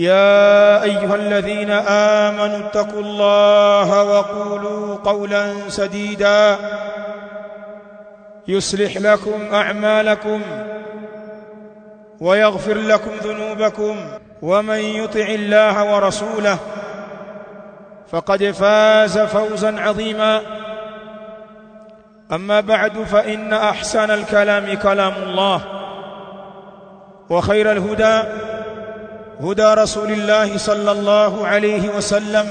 يا أيها الذين آمنوا اتقوا الله وقولوا قولا سديدا يصلح لكم أعمالكم ويغفر لكم ذنوبكم ومن يطع الله ورسوله فقد فاز فوزا عظيما أما بعد فإن أحسن الكلام كلام الله وخير الهدى هدى رسول الله صلى الله عليه وسلم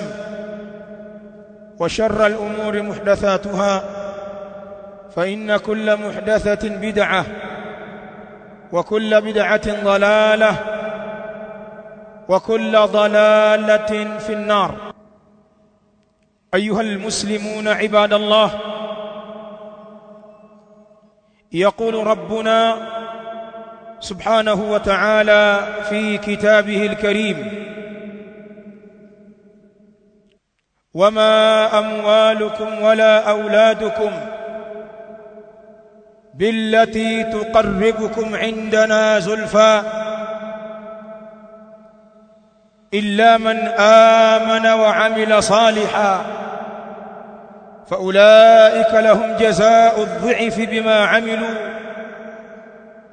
وشر الأمور محدثاتها فإن كل محدثة بدعة وكل بدعة ضلالة وكل ضلالة في النار. أيها المسلمون عباد الله يقول ربنا سبحانه وتعالى في كتابه الكريم. وما اموالكم ولا اولادكم بالتي تقربكم عندنا زلفى الا من امن وعمل صالحا فاولئك لهم جزاء الضعف بما عملوا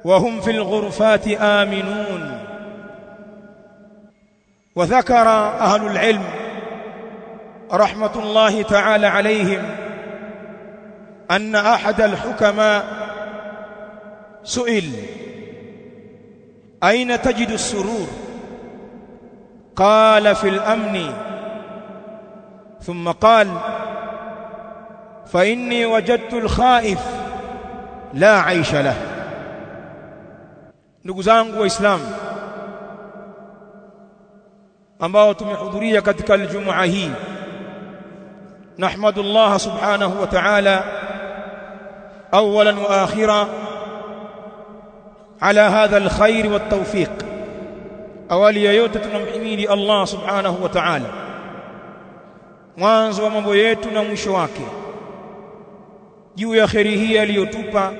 وهم في الغرفات آمنون. وذكر أهل العلم رحمة الله تعالى عليهم أن أحد الحكماء سئل أين تجد السرور؟ قال في الأمن. ثم قال فإني وجدت الخائف لا عيش له. Ndugu zangu waislamu ambao tumehudhuria katika aljumaa hii nahmadullah subhanahu wa ta'ala awalan wa akhira ala hadha alkhair wattawfiq awali ya yote tunamhimidi Allah subhanahu wa ta'ala mwanzo wa mambo yetu na mwisho wake juu ya kheri hii aliyotupa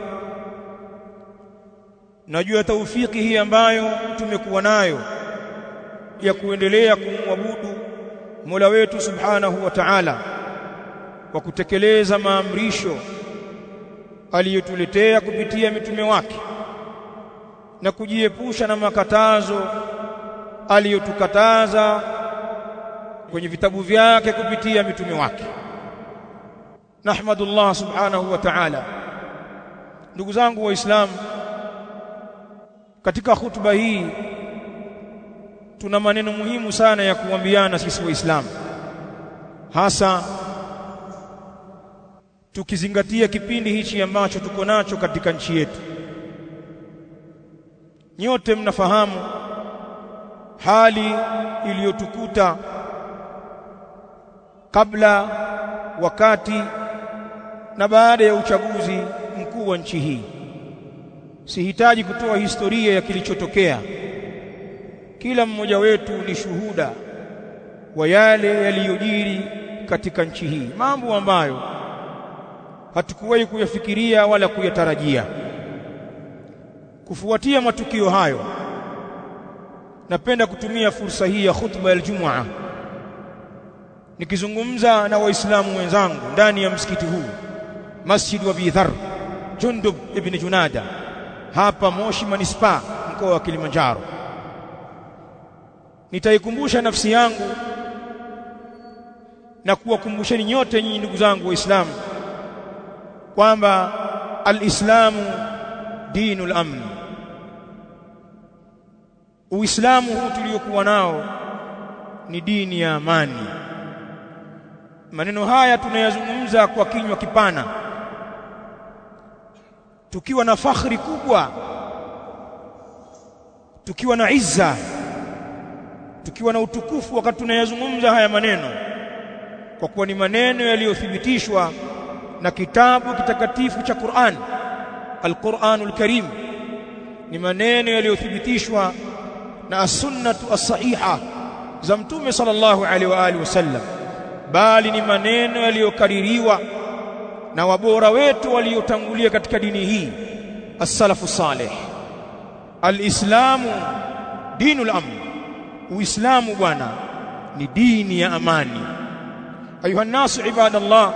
na juu ya taufiki hii ambayo tumekuwa nayo ya kuendelea kumwabudu Mola wetu Subhanahu wa Ta'ala kwa kutekeleza maamrisho aliyotuletea kupitia mitume wake na kujiepusha na makatazo aliyotukataza kwenye vitabu vyake kupitia mitume wake. Nahmadullah subhanahu wa ta'ala. Ndugu zangu waislamu katika hutuba hii tuna maneno muhimu sana ya kuambiana sisi waislamu. Hasa tukizingatia kipindi hichi ambacho tuko nacho katika nchi yetu. Nyote mnafahamu hali iliyotukuta kabla wakati na baada ya uchaguzi mkuu wa nchi hii sihitaji kutoa historia ya kilichotokea. Kila mmoja wetu ni shuhuda wa yale yaliyojiri katika nchi hii. Mambo ambayo hatukuwahi kuyafikiria wala kuyatarajia. Kufuatia matukio hayo napenda kutumia fursa hii ya khutba ya Ijumaa nikizungumza na waislamu wenzangu ndani ya msikiti huu Masjid wa Bidhar Jundub ibn Junada hapa Moshi Manispaa mkoa wa Kilimanjaro. Nitaikumbusha nafsi yangu na kuwakumbusheni nyote nyinyi ndugu zangu waislamu kwamba alislamu dinul amn. Uislamu huu tuliokuwa nao ni dini ya amani. Maneno haya tunayazungumza kwa kinywa kipana tukiwa na fakhri kubwa tukiwa na izza tukiwa na utukufu wakati tunayazungumza haya maneno kwa kuwa ni maneno yaliyothibitishwa na kitabu kitakatifu cha Qur'an Al-Qur'anul Karim. Ni maneno yaliyothibitishwa na as-sunnatu as-sahiha za mtume sallallahu alaihi wa alihi wasallam bali ni maneno yaliyokaririwa na wabora wetu waliotangulia katika dini hii as-salafu salih. Al-islamu dinul amn. Uislamu bwana ni dini ya amani. Ayuha nasu ibadallah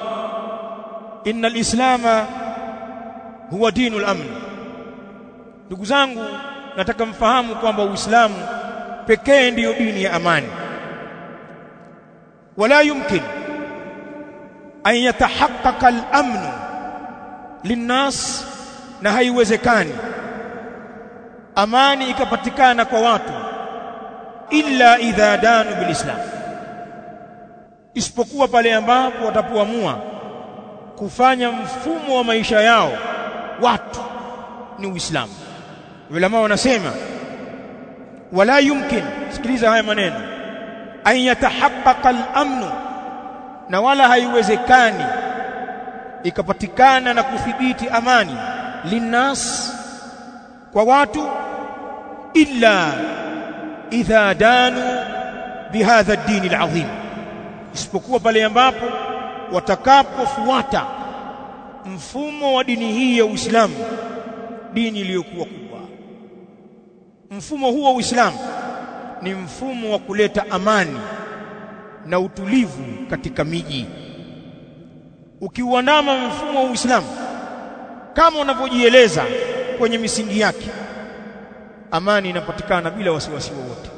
inna al-islama huwa dinul amn. Ndugu zangu nataka mfahamu kwamba uislamu pekee ndiyo dini ya amani. Wala yumkin an yatahaqqaqa al-amn linnas na haiwezekani. Amani ikapatikana kwa watu illa idha danu bilislam. Isipokuwa pale ambapo watapoamua kufanya mfumo wa maisha yao watu ni uislamu. Ulama wanasema wala yumkin sikiliza haya maneno an yatahaqqaqa al-amn na wala haiwezekani ikapatikana na kuthibiti amani linnas kwa watu illa idha danu bihadha ad-din al-azim isipokuwa pale ambapo watakapofuata mfumo wa dini hii ya Uislamu dini iliyokuwa kubwa. Mfumo huo wa Uislamu ni mfumo wa kuleta amani na utulivu katika miji. Ukiuandama mfumo wa Uislamu kama unavyojieleza kwenye misingi yake amani inapatikana bila wasiwasi wowote.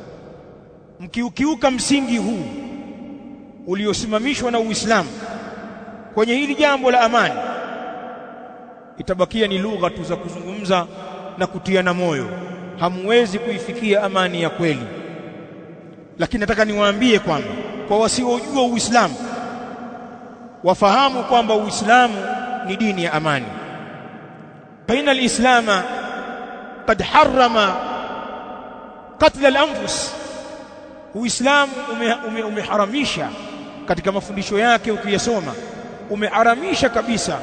Mkiukiuka msingi huu uliosimamishwa na Uislamu kwenye hili jambo la amani itabakia ni lugha tu za kuzungumza na kutiana moyo. Hamwezi kuifikia amani ya kweli lakini nataka niwaambie kwamba kwa wasiojua Uislamu wafahamu kwamba Uislamu ni dini ya amani. Baina alislama qad harrama qatl al-anfus. Uislamu umeharamisha ume, ume katika mafundisho yake ukiyasoma umeharamisha kabisa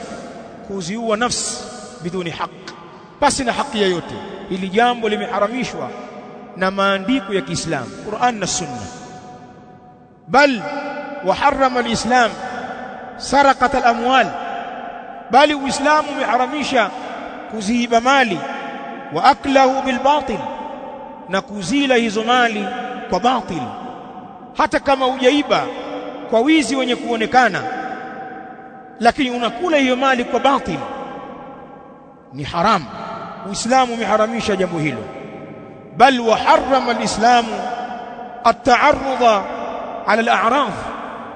kuziua nafsi biduni haki pasi na haki yoyote ili jambo limeharamishwa na maandiko ya Kiislamu Qur'an na Sunna. Bal waharrama al-islam sarakat al-amwal. Bali uislamu umeharamisha kuziiba mali wa aklahu bilbatil na kuzila hizo mali kwa batil. Hata kama hujaiba kwa wizi wenye kuonekana lakini unakula hiyo mali kwa batil ni haramu uislamu umeharamisha jambo hilo bal وحرم الاسلام التعرض على بل الاسلام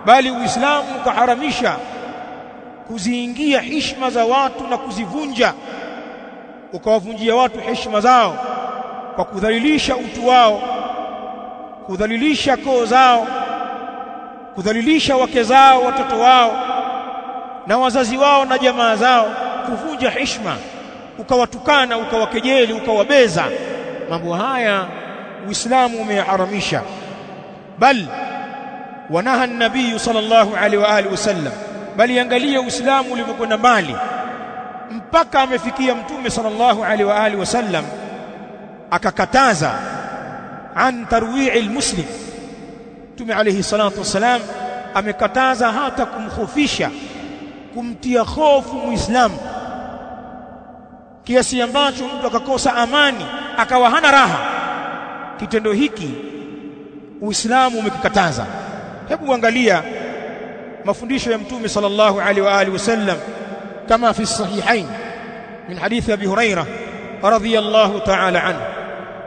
bali uislamu ukaharamisha kuziingia heshima za watu na kuzivunja. Ukawavunjia watu heshima zao kwa kudhalilisha utu wao kudhalilisha koo zao kudhalilisha wake zao watoto wao na wazazi wao na jamaa zao kuvunja heshima. Ukawatukana ukawakejeli ukawabeza mambo haya uislamu umeyaharamisha bal wanaha an-nabii sallallahu alaihi wa alihi wasallam bali angalia uislamu ulivyokwenda mbali. Mpaka amefikia mtume sallallahu alaihi wa alihi wasallam akakataza an tarwi'i almuslim. Mtume alayhi salatu wasalam amekataza hata kumkhofisha kumtia hofu muislamu. Kiasi ambacho mtu akakosa amani akawa hana raha kitendo hiki uislamu umekikataza hebu angalia mafundisho ya mtume sallallahu alaihi wa alihi wasallam kama fi sahihain min hadith abi hurairah radiyallahu ta'ala anhu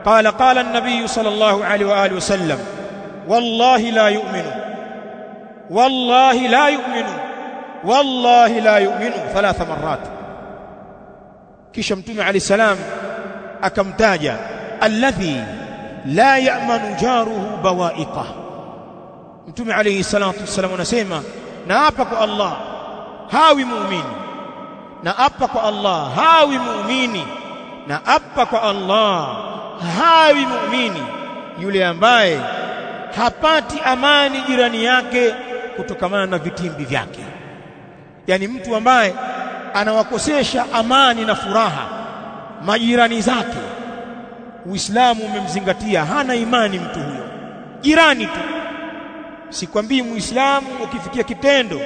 قال قال النبي صلى الله عليه واله وسلم والله لا يؤمن والله لا يؤمن والله لا يؤمن ثلاث مرات kisha mtume ali salam akamtaja alladhi la ya'manu jaruhu bawa'iqa. Mtume alayhi salatu wasallam anasema na hapa kwa Allah hawi muumini na hapa kwa Allah hawi muumini na hapa kwa Allah hawi muumini yule ambaye hapati amani jirani yake kutokamana na vitimbi vyake. Yani mtu ambaye anawakosesha amani na furaha majirani zake. Uislamu umemzingatia hana imani mtu huyo. Jirani tu. Sikwambii muislamu ukifikia kitendo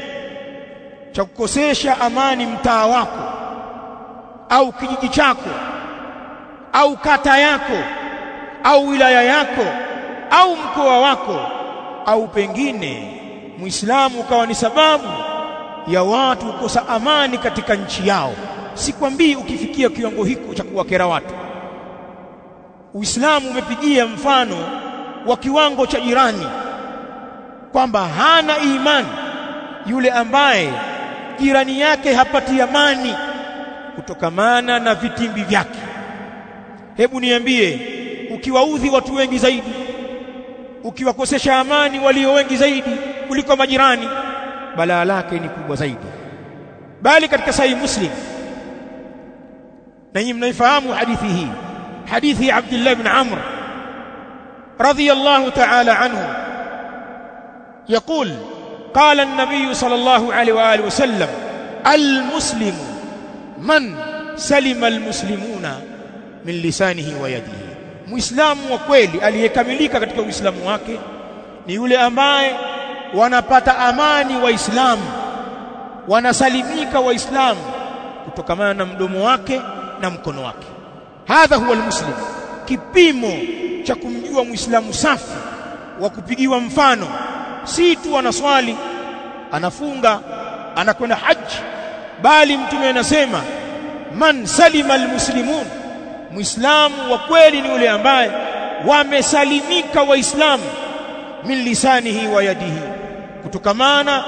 cha kukosesha amani mtaa wako au kijiji chako au kata yako au wilaya yako au mkoa wako au pengine muislamu ukawa ni sababu ya watu kukosa amani katika nchi yao sikwambii ukifikia kiwango hiko cha kuwakera watu. Uislamu umepigia mfano wa kiwango cha jirani kwamba hana imani yule ambaye jirani yake hapati amani kutokamana na vitimbi vyake. Hebu niambie ukiwaudhi watu wengi zaidi ukiwakosesha amani walio wengi zaidi kuliko majirani balaa lake ni kubwa zaidi. Bali katika sahihi muslim نحن نفهم حديثه. حديث عبد الله بن عمرو رضي الله تعالى عنه. يقول قال النبي صلى الله عليه وآله وسلم المسلم من سلم المسلمون من لسانه ويده؟ مسلم وكلي aliyekamilika katika uislamu wake ni yule وأنا wanapata amani waislamu wanasalimika waislamu kutokana na mdomo wake na mkono wake. Hadha huwa almuslim. Kipimo cha kumjua muislamu safi wa kupigiwa mfano. Si tu anaswali anafunga anakwenda haji. Bali mtume anasema man salima almuslimun. Muislamu wa kweli ni yule ambaye wamesalimika waislamu min lisanihi wa yadihi kutokamana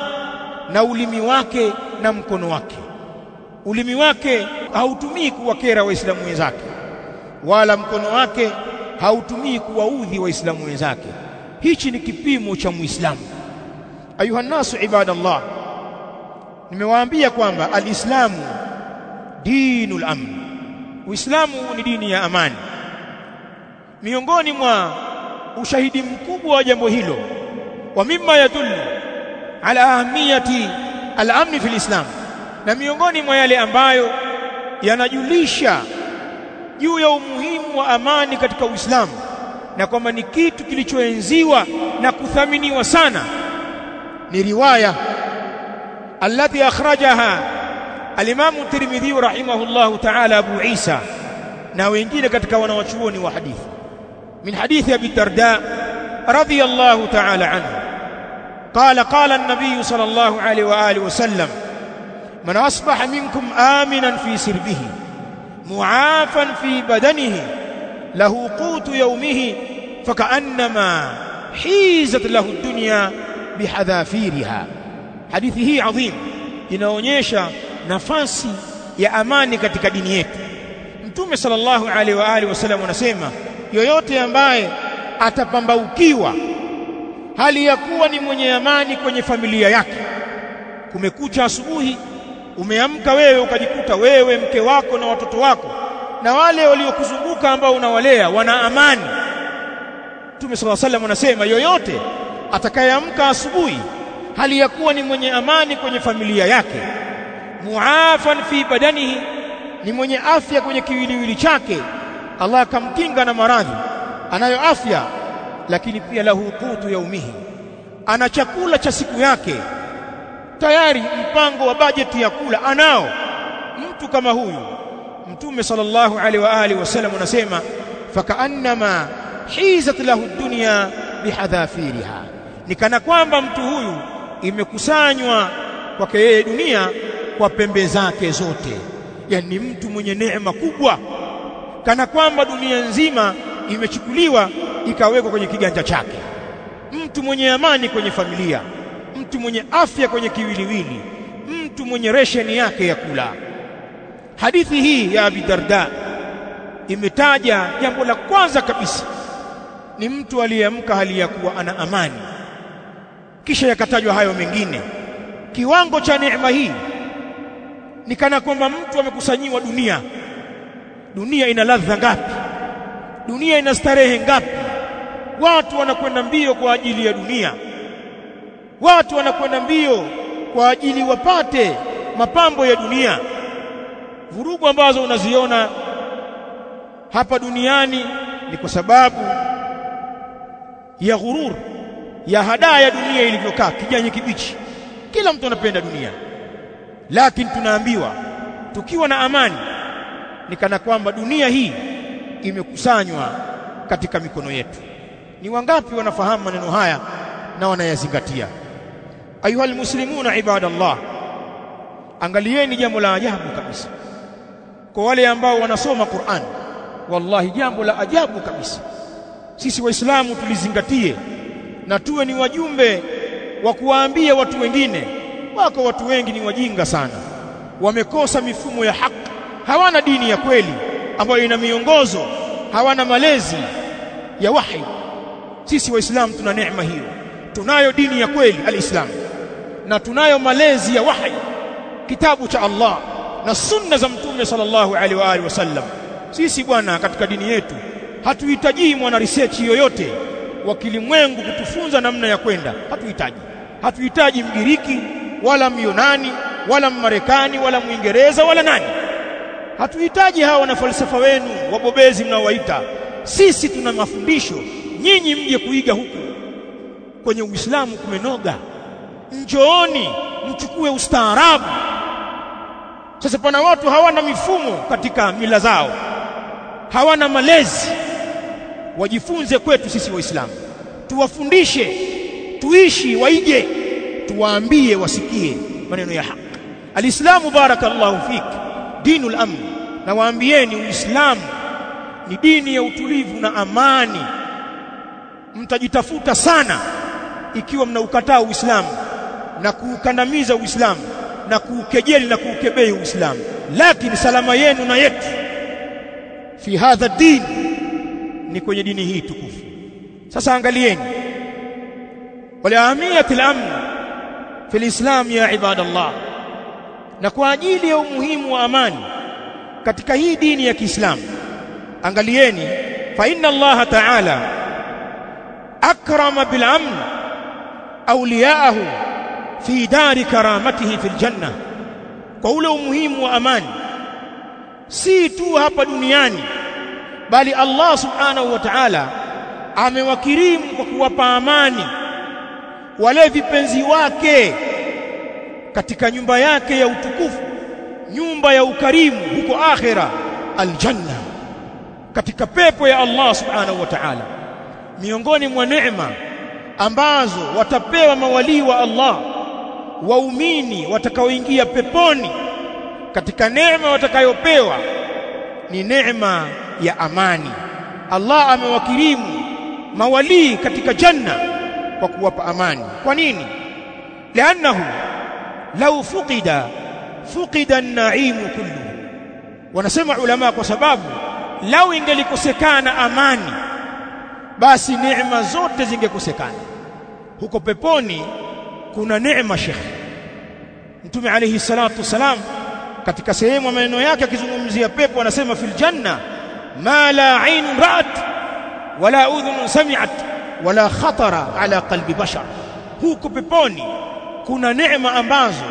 na ulimi wake na mkono wake. Ulimi wake hautumii kuwakera waislamu wenzake wala mkono wake hautumii kuwaudhi waislamu wenzake. Hichi ni kipimo cha muislamu. Ayuha nasu ibadallah nimewaambia kwamba alislamu dinul amn. Uislamu ni dini ya amani. Miongoni mwa ushahidi mkubwa wa jambo hilo wa mimma yadullu ala ahamiyati al-amn fi islam na miongoni mwa yale ambayo yanajulisha juu ya umuhimu wa amani katika Uislamu na kwamba ni kitu kilichoenziwa na kuthaminiwa sana ni riwaya alladhi akhrajaha al-Imam Tirmidhi rahimahullahu ta'ala Abu Isa na wengine katika wanawachuoni wa hadithi min hadithi Abi Darda radiyallahu ta'ala anhu قال قال النبي صلى الله عليه واله وسلم man asbaha minkum aminan fi sirbihi muafan fi badanihi lahu qutu yawmihi fakaannama hizat lahu dunya bihadhafiriha hadithi hii adhim inaonyesha nafasi ya amani katika dini yetu. Mtume sallallahu alaihi wa alihi wasallam anasema yoyote ambaye atapambaukiwa hali ya kuwa ni mwenye amani kwenye familia yake. Kumekucha asubuhi umeamka wewe ukajikuta wewe mke wako na watoto wako na wale waliokuzunguka ambao unawalea wana amani Mtume صلى الله عليه anasema yoyote atakayeamka asubuhi hali ya kuwa ni mwenye amani kwenye familia yake muafan fi badanihi ni mwenye afya kwenye kiwiliwili chake Allah akamkinga na maradhi anayo afya lakini pia lahu qutu yaumihi ana chakula cha siku yake tayari mpango wa bajeti ya kula anao. Mtu kama huyu mtume sallallahu alaihi wa alihi wasallam anasema fakaannama hizat lahu dunya bihadhafiriha. Nikana kwamba mtu huyu imekusanywa kwake yeye dunia kwa pembe zake zote. Yani ni mtu mwenye neema kubwa. Kana kwamba dunia nzima imechukuliwa ikawekwa kwenye kiganja chake. Mtu mwenye amani kwenye familia mtu mwenye afya kwenye kiwiliwili mtu mwenye resheni yake ya kula. Hadithi hii ya Abi Darda imetaja jambo la kwanza kabisa. Ni mtu aliyeamka hali ya kuwa ana amani. Kisha yakatajwa hayo mengine. Kiwango cha neema hii ni kana kwamba mtu amekusanyiwa dunia. Dunia ina ladha ngapi? Dunia ina starehe ngapi? Watu wanakwenda mbio kwa ajili ya dunia watu wanakwenda mbio kwa ajili wapate mapambo ya dunia. Vurugu ambazo unaziona hapa duniani ni kwa sababu ya ghurur ya hadaa ya dunia ilivyokaa kijani kibichi. Kila mtu anapenda dunia. Lakini tunaambiwa tukiwa na amani ni kana kwamba dunia hii imekusanywa katika mikono yetu. Ni wangapi wanafahamu maneno haya na wanayazingatia ayuha almuslimuna ibadallah. Angalieni jambo la ajabu kabisa. Kwa wale ambao wanasoma Qur'an wallahi jambo la ajabu kabisa. Sisi waislamu tulizingatie na tuwe ni wajumbe wa kuwaambia watu wengine. Wako watu wengi ni wajinga sana. Wamekosa mifumo ya haki. Hawana dini ya kweli ambayo ina miongozo. Hawana malezi ya wahi. Sisi waislamu tuna neema hiyo. Tunayo dini ya kweli alislam na tunayo malezi ya wahi kitabu cha Allah na sunna za mtume sallallahu alaihi wa alihi wasallam. Sisi bwana katika dini yetu hatuhitaji mwana research yoyote wa kilimwengu kutufunza namna ya kwenda. Hatuhitaji. Hatuhitaji mgiriki wala myunani wala mmarekani wala mwingereza wala nani. Hatuhitaji hawa wana falsafa wenu wabobezi mnaowaita. Sisi tuna mafundisho. Nyinyi mje kuiga huku. Kwenye uislamu kumenoga njooni mchukue ustaarabu. Sasa pana watu hawana mifumo katika mila zao hawana malezi. Wajifunze kwetu sisi waislamu. Tuwafundishe tuishi waige tuwaambie wasikie maneno ya haki. Alislamu barakallahu fik dinul amn. Na waambieni uislamu ni dini ya utulivu na amani. Mtajitafuta sana ikiwa mnaukataa uislamu na kuukandamiza uislamu na kuukejeli na kuukebei uislamu. Lakini salama yenu na yetu fi hadha din ni kwenye dini hii tukufu. Sasa angalieni waliamiyatil amn fi alislam ya ibadallah na kwa ajili ya umuhimu wa amani katika hii dini ya Kiislamu angalieni fa inna Allah ta'ala akrama bil amn awliyaahu fi dari karamatihi fil janna kwa ule umuhimu wa amani. Si tu hapa duniani bali Allah subhanahu wa ta'ala amewakirimu kwa kuwapa amani wale vipenzi wake katika nyumba yake ya utukufu nyumba ya ukarimu huko akhira aljanna katika pepo ya Allah subhanahu wa ta'ala. Miongoni mwa neema ambazo watapewa mawalii wa Allah waumini watakaoingia peponi katika neema watakayopewa ni neema ya amani. Allah amewakirimu mawalii katika janna kwa kuwapa amani. Kwa nini? Liannahu lau fuqida fuqida an-na'im kulluhu. Wanasema ulama kwa sababu lau ingelikosekana amani basi neema zote zingekosekana. Huko peponi kuna neema shekhi mtume alayhi salatu wasalam katika sehemu ya maneno yake akizungumzia pepo anasema fil janna ma la ain ra'at wala udhun sami'at wala khatara ala qalbi bashar. Huko peponi kuna neema ambazo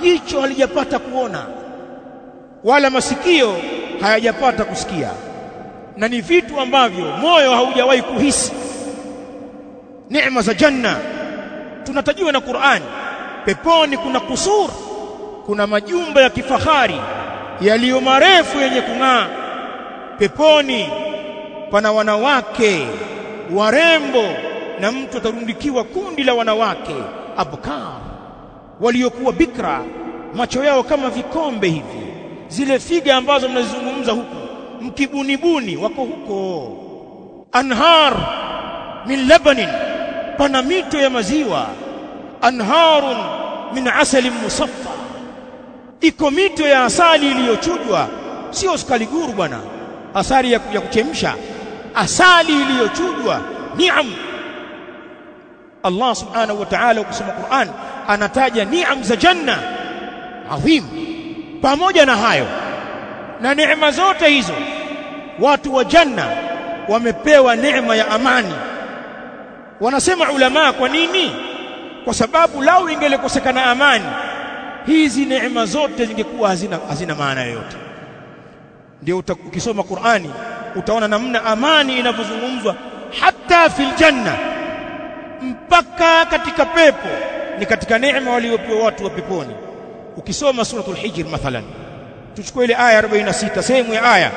jicho halijapata kuona wala masikio hayajapata kusikia. Na ni vitu ambavyo moyo haujawahi kuhisi. Neema za janna tunatajiwa na Qur'an peponi kuna kusur kuna majumba ya kifahari yaliyo marefu yenye kung'aa. Peponi pana wanawake warembo na mtu atarundikiwa kundi la wanawake abkar waliokuwa bikra macho yao kama vikombe hivi. Zile figa ambazo mnazizungumza huku mkibunibuni wako huko. Anhar min labanin pana mito ya maziwa anharun min asalin musaffa. Iko mito ya asali iliyochujwa. Sio sukari guru bwana. Asali ya, kuchemsha. Asali iliyochujwa. Ni'am. Allah subhanahu wa ta'ala ukisoma Qur'an anataja ni'am za janna. Adhim. Pamoja na hayo na neema zote hizo watu wa janna wamepewa neema ya amani. Wanasema ulama kwa nini kwa sababu lau ingelikosekana amani hizi neema zote zingekuwa hazina hazina maana yoyote. Ndio ukisoma Qur'ani utaona namna amani inavyozungumzwa hata fil janna mpaka katika pepo ni katika neema waliopewa watu wa peponi. Ukisoma suratul hijr mathalan tuchukue ile aya 46 sehemu ya aya.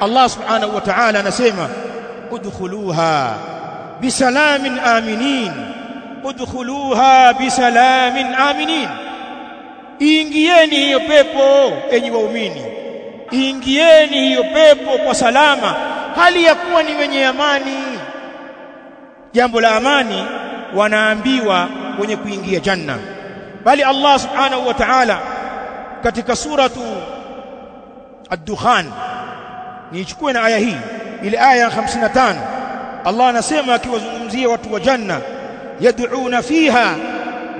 Allah subhanahu wa ta'ala anasema udkhuluha bisalamin aminin udkhuluha bisalamin aminin. Ingieni hiyo pepo enyi waumini. Ingieni hiyo pepo kwa salama hali ya kuwa ni wenye amani. Jambo la amani wanaambiwa wenye kuingia janna. Bali Allah subhanahu wa ta'ala katika suratu ad-dukhan niichukue na aya hii ile aya ya 55 Allah anasema akiwazungumzia watu wa janna yad'una fiha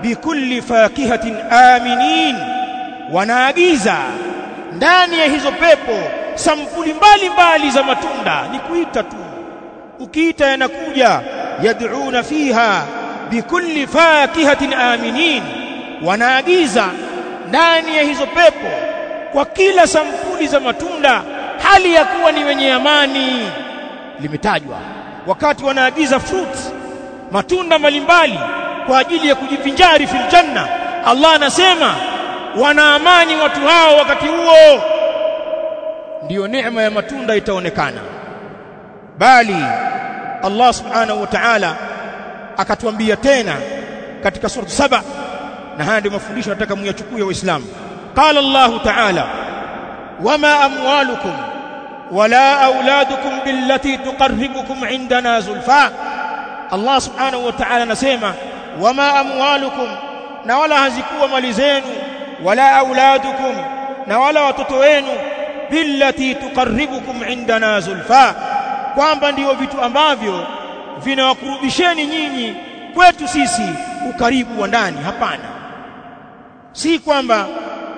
bikulli fakihatin aminin wanaagiza ndani ya hizo pepo sampuli mbali mbali za matunda. Ni kuita tu ukiita yanakuja yad'una fiha bikulli fakihatin aminin wanaagiza ndani ya hizo pepo kwa kila sampuli za matunda hali ya kuwa ni wenye amani. Limetajwa wakati wanaagiza fruits matunda mbalimbali kwa ajili ya kujivinjari fil janna. Allah anasema wana amani watu hao wakati huo. Ndiyo neema ya matunda itaonekana. Bali Allah subhanahu wa ta'ala akatuambia tena katika sura saba na haya ndio mafundisho nataka muyachukue waislamu qala Allah ta'ala wama amwalukum wala auladukum billati tuqarribukum indana zulfa Allah subhanahu wa ta'ala anasema wama amwalukum na wala hazikuwa mali zenu wala auladukum na wala watoto wenu billati tuqarribukum indana zulfa kwamba ndiyo vitu ambavyo vinawakurubisheni nyinyi kwetu sisi ukaribu wa ndani. Hapana si kwamba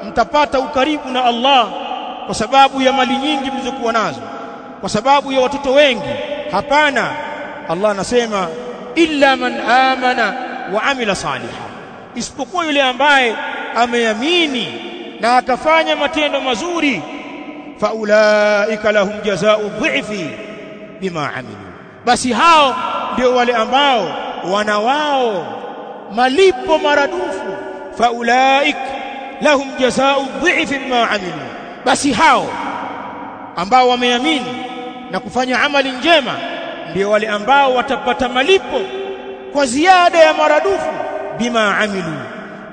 mtapata ukaribu na Allah kwa sababu ya mali nyingi mlizokuwa nazo kwa sababu ya watoto wengi. Hapana Allah anasema illa man amana wa amila saliha isipokuwa yule ambaye ameamini na akafanya matendo mazuri faulaika lahum jazaa'u dhifi bima amilu. Basi hao ndio wale ambao wana wao malipo maradufu. Faulaik lahum jazaa'u dhifi bima amilu. Basi hao ambao wameamini na kufanya amali njema ndio wale ambao watapata malipo kwa ziada ya maradufu bima amilu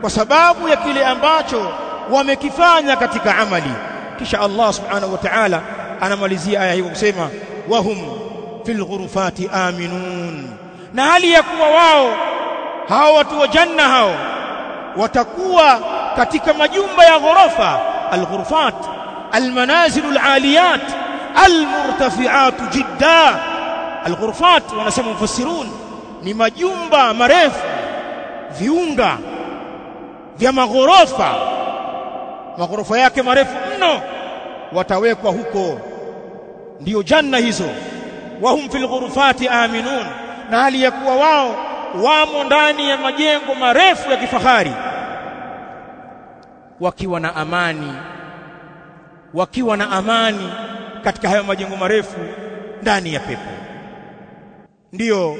kwa sababu ya kile ambacho wamekifanya katika amali. Kisha Allah subhanahu wa ta'ala anamalizia aya hiyo kusema wahum fil ghurufati aminun. Na hali ya kuwa wao hao watu wa janna hao watakuwa katika majumba ya ghorofa alghurufat almanazil alaliyat almurtafiat jidda alghurufat wanasema mufassirun ni majumba marefu viunga vya maghorofa. Maghorofa yake marefu mno watawekwa huko. Ndiyo janna hizo. Wahum fil ghurufati aminun na hali ya kuwa wao wamo ndani ya majengo marefu ya kifahari wakiwa na amani wakiwa na amani katika hayo majengo marefu ndani ya pepo ndiyo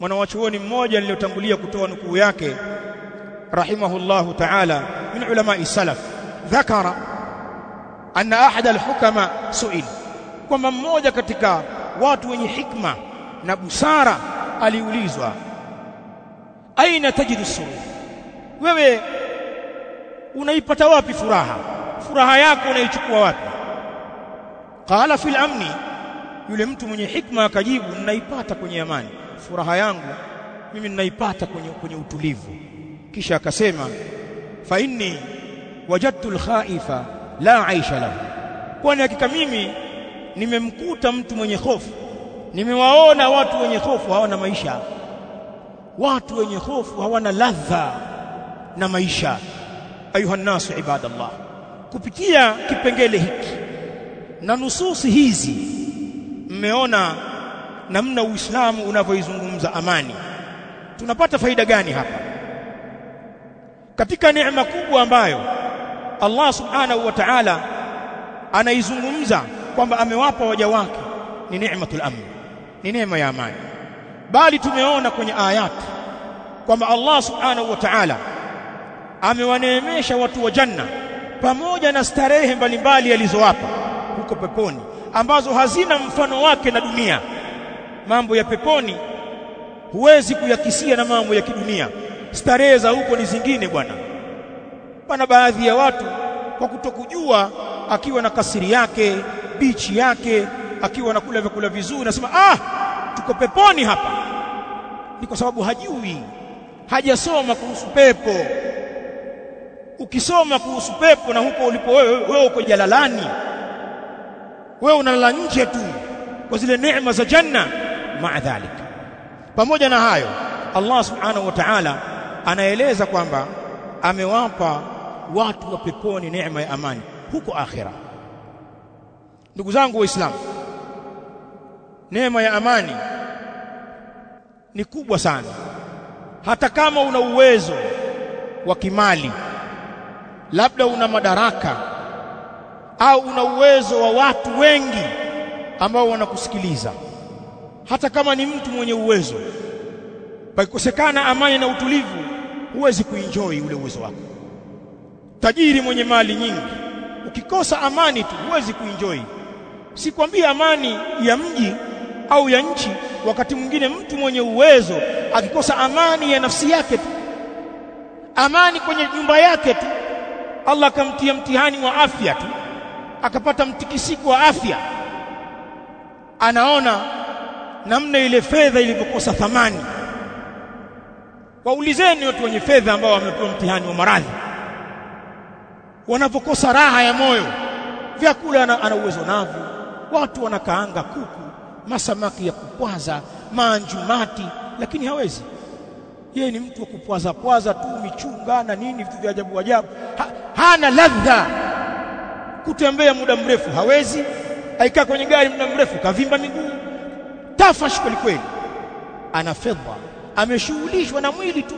mwanawachuoni mmoja niliyotangulia kutoa nukuu yake rahimahullahu ta'ala min ulama salaf dhakara anna ahad alhukama su'il kwamba mmoja katika watu wenye hikma na busara aliulizwa aina tajidu surur wewe unaipata wapi furaha? Furaha yako unaichukua wapi? Qala fil amni yule mtu mwenye hikma akajibu ninaipata kwenye amani. Furaha yangu mimi ninaipata kwenye, kwenye utulivu. Kisha akasema fa inni wajadtu alkhaifa la aisha lahu. Kwani hakika mimi nimemkuta mtu mwenye hofu. Nimewaona watu wenye hofu hawana maisha. Watu wenye hofu hawana ladha na maisha. Ayuha nasu ibadallah. Kupitia kipengele hiki na nususi hizi mmeona namna Uislamu unavyoizungumza amani. Tunapata faida gani hapa? Katika neema kubwa ambayo Allah subhanahu wa ta'ala anaizungumza kwamba amewapa waja wake ni neematul amn ni neema ya amani. Bali tumeona kwenye ayati kwamba Allah subhanahu wa ta'ala amewaneemesha watu wa janna pamoja na starehe mbalimbali alizowapa huko peponi ambazo hazina mfano wake na dunia. Mambo ya peponi huwezi kuyakisia na mambo ya kidunia. Starehe za huko ni zingine bwana. Pana baadhi ya watu kwa kutokujua akiwa na kasiri yake bichi yake akiwa nakula vyakula vizuri nasema ah tuko peponi hapa. Ni kwa sababu hajui hajasoma kuhusu pepo. Ukisoma kuhusu pepo na huko ulipo wewe wewe uko jalalani wewe unalala nje tu kwa zile neema za janna maa dhalik. Pamoja na hayo Allah subhanahu wa ta'ala anaeleza kwamba amewapa watu wa peponi neema ya amani huko akhira. Ndugu zangu waislamu neema ya amani ni kubwa sana. Hata kama una uwezo wa kimali labda una madaraka au una uwezo wa watu wengi ambao wanakusikiliza. Hata kama ni mtu mwenye uwezo pakikosekana amani na utulivu huwezi kuenjoy ule uwezo wako. Tajiri mwenye mali nyingi ukikosa amani tu huwezi kuenjoy. Sikwambia amani ya mji au ya nchi wakati mwingine mtu mwenye uwezo akikosa amani ya nafsi yake tu. Amani kwenye nyumba yake tu. Allah akamtia mtihani wa afya tu akapata mtikisiko wa afya anaona namna ile fedha ilivyokosa thamani. Waulizeni watu wenye fedha ambao wamepewa mtihani wa maradhi. Wanapokosa raha ya moyo vyakula ana, uwezo navyo. Watu wanakaanga kuku masamaki ya kupwaza maanjumati lakini hawezi. Yeye ni mtu wa kupwaza pwaza tu michunga na nini vitu vya ajabu ajabu. Ha, hana ladha kutembea muda mrefu hawezi. Aikaa kwenye gari muda mrefu kavimba miguu. Tafash kweli kweli. Ana fedha. Ameshughulishwa na mwili tu.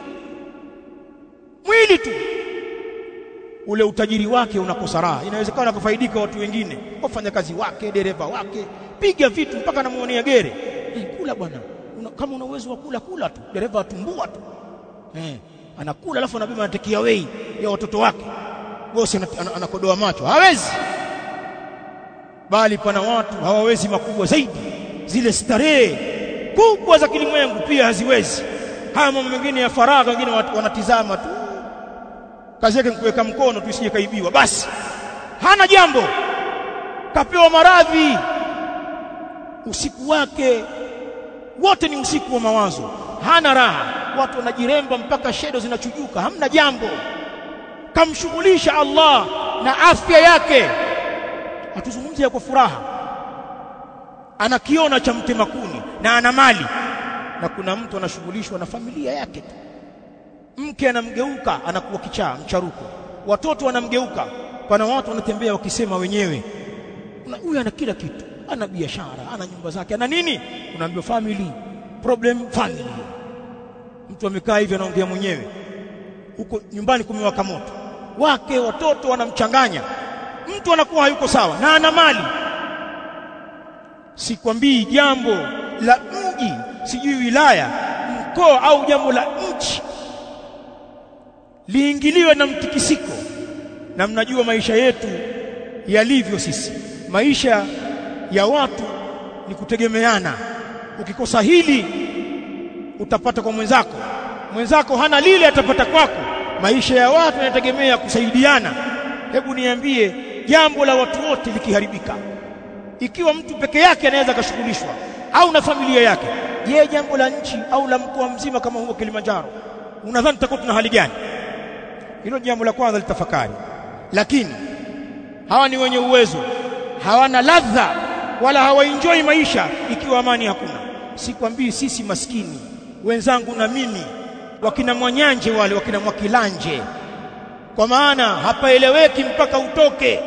Mwili tu. Ule utajiri wake unakosa raha. Inawezekana kufaidika watu wengine wafanyakazi wake dereva wake. Piga vitu mpaka namuonea gere. Hey, kula bwana. Una, kama una uwezo wa kula kula tu. Dereva atumbua tu. Hey, anakula alafu anabeba anatekia wei ya watoto wake bosi anakodoa macho. Hawezi. Bali pana watu hawawezi makubwa zaidi. Zile starehe kubwa za kilimwengu pia haziwezi. Haya mambo mengine ya faragha wengine wanatizama tu. Kazi yake kuweka mkono tu isije kaibiwa. Basi hana jambo. Kapewa maradhi. Usiku wake wote ni usiku wa mawazo. Hana raha. Watu wanajiremba mpaka shedo zinachujuka. Hamna jambo kamshughulisha Allah na afya yake. Hatuzungumzia kwa furaha. Anakiona cha mtema kuni na ana mali. Na kuna mtu anashughulishwa na familia yake tu. Mke anamgeuka anakuwa kichaa mcharuko. Watoto wanamgeuka. Pana watu wanatembea wakisema wenyewe huyu ana kila kitu. Ana biashara ana nyumba zake ana nini? Unaambiwa family problem family. Mtu amekaa hivi anaongea mwenyewe. Huko nyumbani kumewaka moto wake watoto wanamchanganya. Mtu anakuwa hayuko sawa na ana mali. Sikwambii jambo la mji sijui wilaya mkoa au jambo la nchi. Liingiliwe na mtikisiko na mnajua maisha yetu yalivyo sisi. Maisha ya watu ni kutegemeana. Ukikosa hili utapata kwa mwenzako. Mwenzako hana lile atapata kwako maisha ya watu yanategemea kusaidiana. Hebu niambie jambo la watu wote likiharibika ikiwa mtu peke yake anaweza akashughulishwa au na familia yake je jambo la nchi au la mkoa mzima kama huo Kilimanjaro unadhani tutakuwa tuna hali gani? Hilo jambo la kwanza litafakari. Lakini hawa ni wenye uwezo hawana ladha wala hawaenjoy maisha ikiwa amani hakuna. Sikwambii sisi maskini wenzangu na mimi wakina mwanyanje wale wakina mwakilanje kwa maana hapaeleweki mpaka utoke.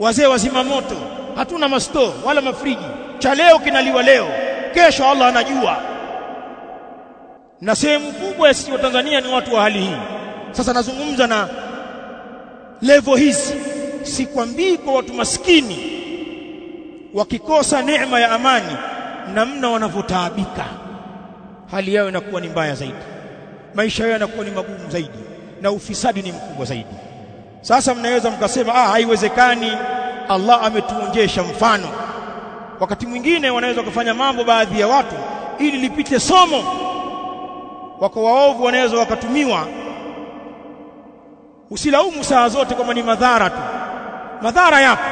Wazee wazima moto hatuna masto wala mafriji. Cha leo kinaliwa leo. Kesho Allah anajua. Na sehemu kubwa sisi wa Tanzania ni watu wa hali hii. Sasa nazungumza na levo hizi. Sikwambii kwa watu maskini wakikosa neema ya amani namna wanavyotaabika hali yao inakuwa ni mbaya zaidi. Maisha yao yanakuwa ni magumu zaidi. Na ufisadi ni mkubwa zaidi. Sasa mnaweza mkasema ah haiwezekani. Allah ametuonjesha mfano. Wakati mwingine wanaweza kufanya mambo baadhi ya watu ili lipite somo. Wako waovu wanaweza wakatumiwa. Usilaumu saa zote kwamba ni madhara tu. Madhara yapo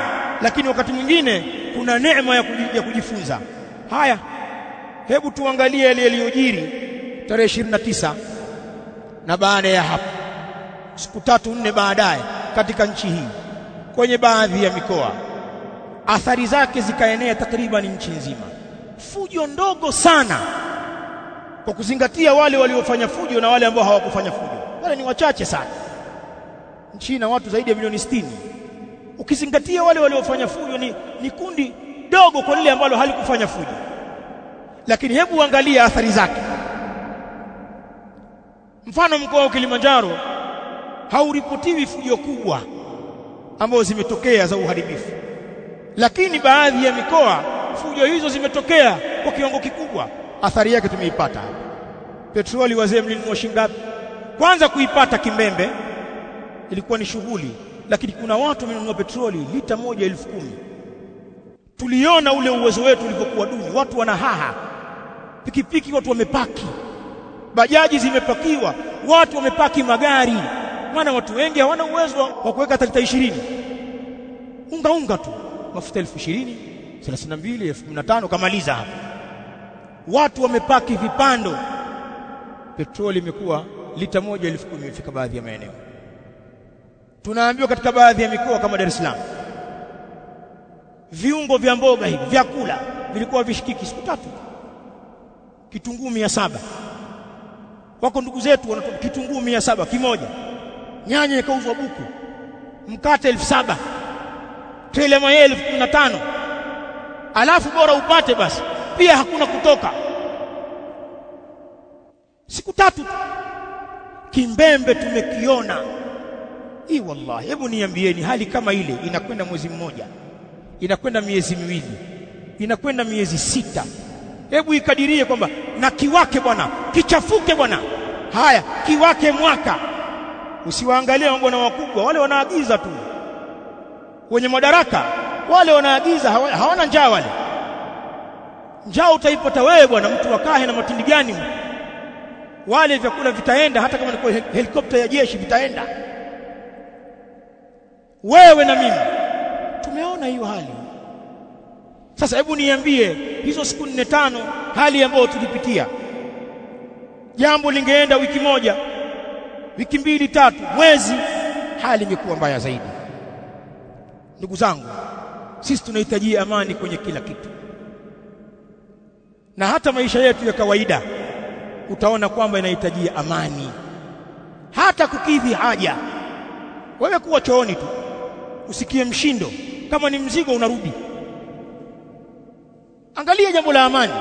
lakini wakati mwingine kuna neema ya, ya kujifunza. Haya hebu tuangalie yale yaliyojiri tarehe 29 na baada ya hapo siku tatu nne baadaye katika nchi hii kwenye baadhi ya mikoa. Athari zake zikaenea takriban nchi nzima. Fujo ndogo sana kwa kuzingatia wale waliofanya fujo na wale ambao hawakufanya fujo. Wale ni wachache sana. Nchi na watu zaidi ya milioni 60 ukizingatia wale waliofanya fujo ni, ni kundi dogo kwa lile ambalo halikufanya fujo lakini hebu angalia athari zake. Mfano mkoa wa Kilimanjaro hauripotiwi fujo kubwa ambazo zimetokea za uharibifu. Lakini baadhi ya mikoa fujo hizo zimetokea kwa kiwango kikubwa. Athari yake tumeipata petroli wazee mlinunua shingapi kwanza kuipata kimbembe ilikuwa ni shughuli. Lakini kuna watu wamenunua petroli lita moja elfu kumi. Tuliona ule uwezo wetu ulivyokuwa duni. Watu wanahaha pikipiki watu wamepaki. Bajaji zimepakiwa watu wamepaki magari. Maana watu wengi hawana uwezo wa kuweka hata lita 20 unga unga tu mafuta elfu ishirini thelathini na mbili elfu kumi na tano kamaliza hapo. Watu wamepaki vipando. Petroli imekuwa lita moja elfu kumi imefika baadhi ya maeneo. Tunaambiwa katika baadhi ya mikoa kama Dar es Salaam viungo vya mboga hivi vyakula vilikuwa vishikiki siku tatu kitunguu mia saba. Wako ndugu zetu wana kitunguu mia saba kimoja. Nyanya ikauzwa buku. Mkate elfu saba. Tele mayai elfu kumi na tano. Alafu bora upate basi. Pia hakuna kutoka. Siku tatu tu. Kimbembe tumekiona. Hii wallahi hebu niambieni hali kama ile inakwenda mwezi mmoja. Inakwenda miezi miwili. Inakwenda miezi sita hebu ikadirie kwamba na kiwake bwana kichafuke bwana. Haya kiwake mwaka. Usiwaangalie mabwana wakubwa wale wanaagiza tu. Wenye madaraka wale wanaagiza hawana njaa wale. Njaa utaipata wewe bwana mtu wakahe na matindi gani? Wale vyakula vitaenda hata kama ni helikopta ya jeshi vitaenda. Wewe na mimi tumeona hiyo hali sasa hebu niambie hizo siku nne tano hali ambayo tulipitia jambo lingeenda wiki moja wiki mbili tatu mwezi hali ingekuwa mbaya zaidi. Ndugu zangu sisi tunahitaji amani kwenye kila kitu. Na hata maisha yetu ya kawaida utaona kwamba inahitaji amani. Hata kukidhi haja. Wewe kuwa chooni tu usikie mshindo. Kama ni mzigo unarudi angalia jambo la amani.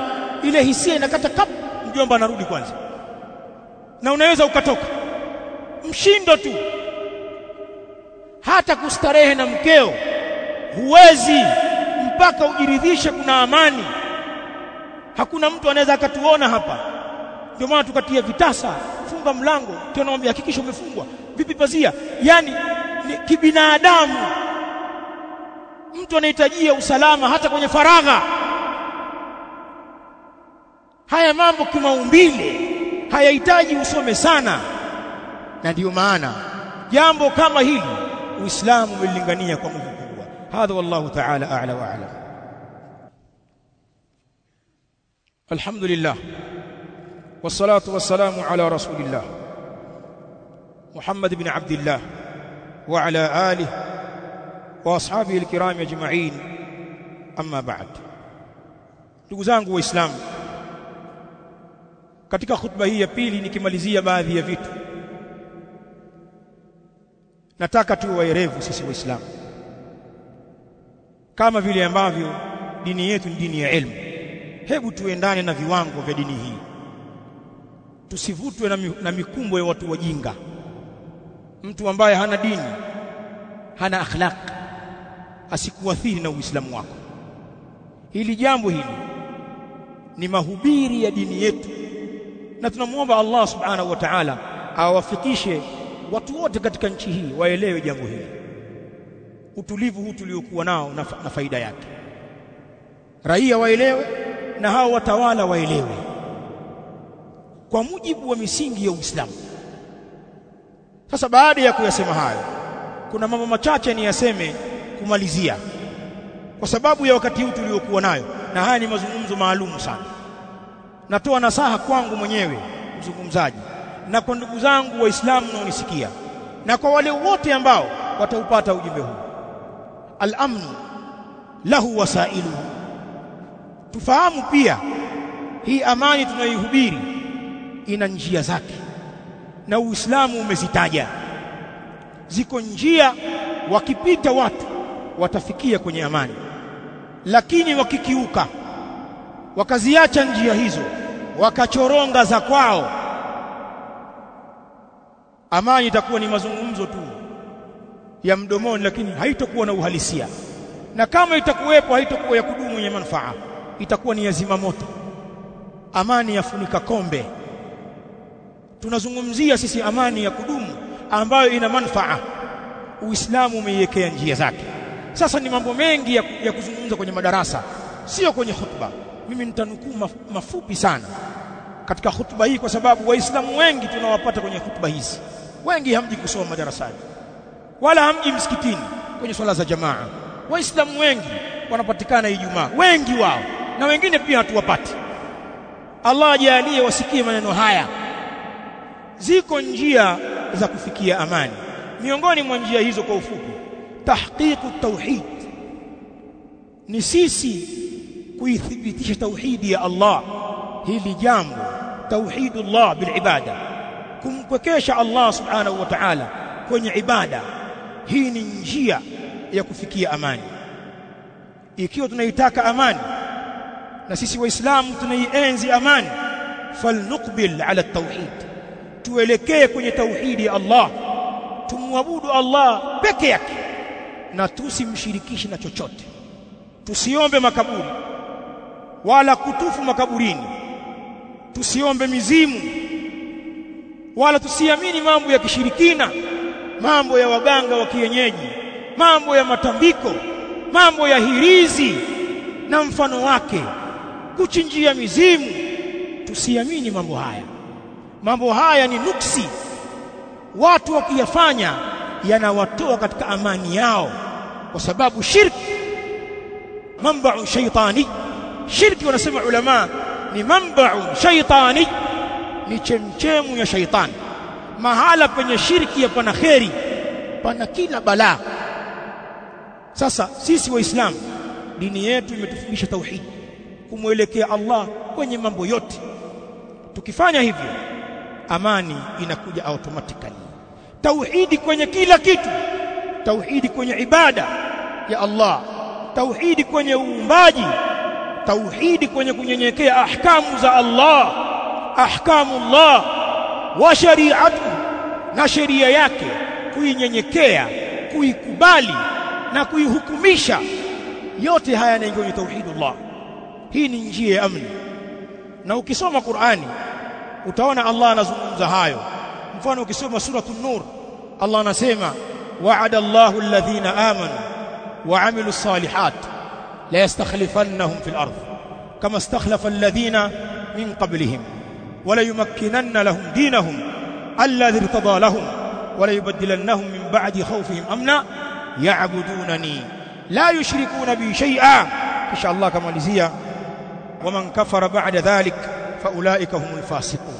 Ile hisia inakata kap mjomba anarudi kwanza. Na unaweza ukatoka. Mshindo tu. Hata kustarehe na mkeo huwezi mpaka ujiridhishe kuna amani. Hakuna mtu anaweza akatuona hapa. Ndio maana tukatia vitasa funga mlango tena mwambie hakikisha umefungwa. Vipi pazia? Yani ni kibinadamu. Mtu anahitajia usalama hata kwenye faragha haya mambo kimaumbile hayahitaji usome sana na ndiyo maana jambo kama hili uislamu umelingania kwa nguvu kubwa hadha wallahu ta'ala a'la wa a'lam alhamdulillah wassalatu wassalamu ala rasulillah muhammad ibn abdillah wa ala alihi wa ashabihi alkiram ajma'in amma ba'd ndugu zangu waislamu katika khutba hii ya pili nikimalizia baadhi ya vitu. Nataka tuwe waerevu sisi waislamu. Kama vile ambavyo dini yetu ni dini ya elimu hebu tuendane na viwango vya dini hii. Tusivutwe na, mikumbo ya watu wajinga. Mtu ambaye hana dini hana akhlaq asikuathiri na uislamu wako. Hili jambo hili ni mahubiri ya dini yetu na tunamwomba Allah subhanahu wa ta'ala awafikishe watu wote katika nchi hii waelewe jambo hili. Utulivu huu tuliokuwa nao na, na faida yake. Raia waelewe na hao watawala waelewe. Kwa mujibu wa misingi ya Uislamu. Sasa baada ya kuyasema hayo kuna mambo machache ni yaseme kumalizia. Kwa sababu ya wakati huu tuliokuwa nayo na haya ni mazungumzo maalumu sana natoa nasaha kwangu mwenyewe mzungumzaji na kwa ndugu zangu waislamu naonisikia na kwa wale wote ambao wataupata ujumbe huu. Al-amnu lahu wasailuhu tufahamu pia hii amani tunayoihubiri ina njia zake na Uislamu umezitaja. Ziko njia wakipita watu watafikia kwenye amani lakini wakikiuka wakaziacha njia hizo wakachoronga za kwao. Amani itakuwa ni mazungumzo tu ya mdomoni lakini haitakuwa na uhalisia. Na kama itakuwepo haitakuwa ya kudumu yenye manufaa. Itakuwa ni ya zimamoto. Amani yafunika kombe. Tunazungumzia sisi amani ya kudumu ambayo ina manufaa. Uislamu umeiwekea njia zake. Sasa ni mambo mengi ya, kuzungumza kwenye madarasa sio kwenye hutuba mimi nitanukuu mafupi sana katika hutuba hii kwa sababu waislamu wengi tunawapata kwenye hutuba hizi. Wengi hamji kusoma madarasani wala hamji msikitini kwenye swala za jamaa. Waislamu wengi wanapatikana Ijumaa wengi wao na wengine pia hatuwapati. Allah ajalie wasikie maneno haya. Ziko njia za kufikia amani. Miongoni mwa njia hizo kwa ufupi tahqiqu tauhid. Ni sisi kuithibitisha tauhidi ya Allah. Hili jambo tauhidullah bilibada kumpwekesha Allah subhanahu wa ta'ala kwenye ibada. Hii ni njia ya kufikia amani. Ikiwa tunaitaka amani na sisi waislamu tunaienzi amani falnuqbil ala tauhid. Tuelekee kwenye tauhidi ya Allah. Tumwabudu Allah peke yake. Na tusimshirikishe na chochote. Tusiombe makaburi wala kutufu makaburini. Tusiombe mizimu wala tusiamini mambo ya kishirikina mambo ya waganga wa kienyeji mambo ya matambiko mambo ya hirizi na mfano wake. Kuchinjia mizimu tusiamini mambo haya. Mambo haya ni nuksi. Watu wakiyafanya yanawatoa katika amani yao. Kwa sababu shirki manba'u shaytani shirki wanasema ulama ni mambau shaitani ni chemchemu ya shaitani. Mahala penye shirki ya pana kheri pana kila balaa. Sasa sisi waislamu dini yetu imetufundisha tauhid kumwelekea Allah kwenye mambo yote. Tukifanya hivyo amani inakuja automatically. Tauhidi kwenye kila kitu. Tauhidi kwenye ibada ya Allah. Tauhidi kwenye uumbaji tauhidi kwenye kunyenyekea ahkamu za Allah ahkamu Allah wa shari'atu na sheria yake kuinyenyekea kuikubali na kuihukumisha. Yote haya yanaingia kwenye tauhidullah hii ni njia ya amni. Na ukisoma Qur'ani utaona Allah anazungumza hayo. Mfano ukisoma suratul nur Allah anasema wa'ada Allahu alladhina amanu wa 'amilus salihat ليستخلفنهم في الأرض كما استخلف الذين من قبلهم وليمكنن لهم دينهم الذي ارتضى لهم وليبدلنهم من بعد خوفهم أمنا يعبدونني لا يشركون بي شيئا. إن شاء الله كما لزيا ومن كفر بعد ذلك فأولئك هم الفاسقون.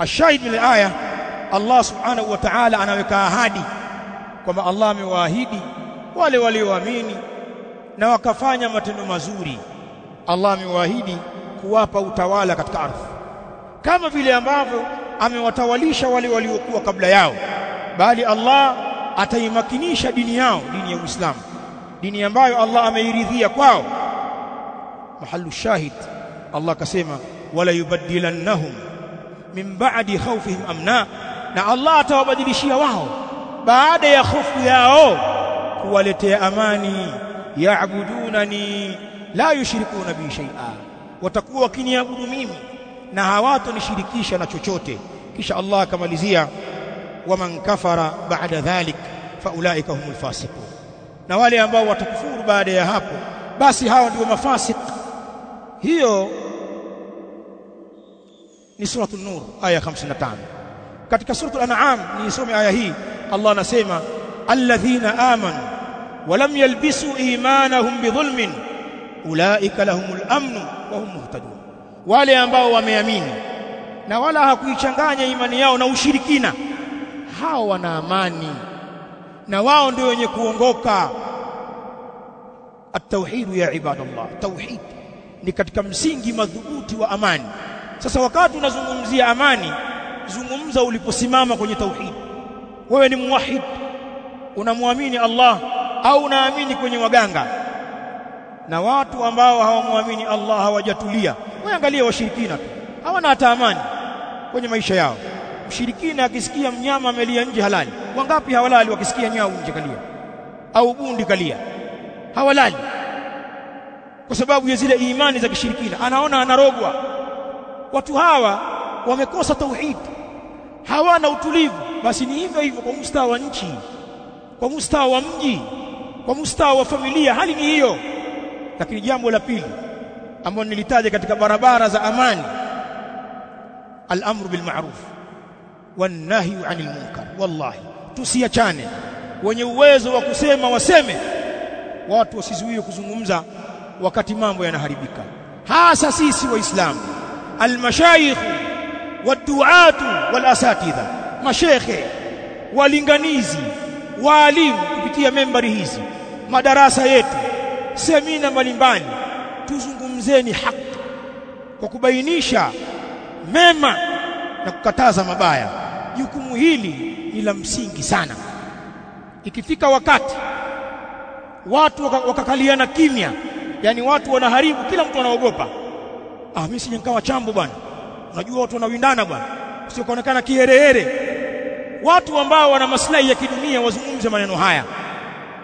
الشاهد من الآية الله سبحانه وتعالى أنا وكاهادي كما الله مواهيدي ولي ولي واميني na wakafanya matendo mazuri. Allah amewaahidi kuwapa utawala katika ardhi. Kama vile ambavyo amewatawalisha wale waliokuwa kabla yao. Bali Allah ataimakinisha dini yao dini ya Uislamu. Dini ambayo Allah ameiridhia kwao. Mahallu shahid Allah akasema wala yubaddilannahum min ba'di khawfihim amna. Na Allah atawabadilishia wao baada ya hofu yao kuwaletea amani yaabudunani la yushrikuna bi shay'a. Watakuwa wakiniabudu mimi na hawatonishirikisha na chochote. Kisha Allah akamalizia waman kafara ba'da dhalik faulaika humul fasiqun. Na wale ambao watakufuru baada ya hapo basi hawa ndio mafasik hiyo ni suratul nur aya 55 katika suratul an'am nisome aya hii Allah anasema alladhina amanu walam يلبسوا imanahum bidhulmin. Ulaika لهم wa hum muhtadun. Wale ambao wameamini na wala hakuichanganya imani yao na ushirikina hao wana amani na wao ndio wenye kuongoka. At-tauhid ya ibadallah tauhid ni katika msingi madhubuti wa amani. Sasa wakati unazungumzia amani zungumza uliposimama kwenye tauhid. Wewe ni muwahid unamwamini Allah au naamini kwenye waganga? Na watu ambao hawamwamini Allah hawajatulia. Wewe angalia washirikina tu. Hawana hata amani kwenye maisha yao. Mshirikina akisikia mnyama amelia nje halali wangapi hawalali wakisikia nyau nje kalia? Au bundi kalia? Hawalali. Kwa sababu ya zile imani za kishirikina. Anaona anarogwa. Watu hawa wamekosa tauhid. Hawana utulivu. Basi ni hivyo hivyo kwa mustawa wa nchi kwa mustawa wa mji kwa mustawa wa familia hali ni hiyo. Lakini jambo la pili ambalo nilitaja katika barabara za amani al-amru bil ma'ruf wan nahyu 'anil munkar. Wallahi tusiachane. Wenye uwezo wa kusema waseme watu wasizuie kuzungumza wakati mambo yanaharibika. Hasa sisi waislamu almashayikh waduatu walasatidha. Mashekhe walinganizi waalimu kupitia membari hizi madarasa yetu semina mbalimbali tuzungumzeni haki kwa kubainisha mema na kukataza mabaya. Jukumu hili ni la msingi sana. Ikifika wakati watu wakakaliana waka kimya yani watu wanaharibu kila mtu anaogopa. Ah mimi sije nikawa chambo bwana. Unajua watu wanawindana bwana. Sio kuonekana kiherehere. Watu ambao wana maslahi ya kidunia wazungumze maneno haya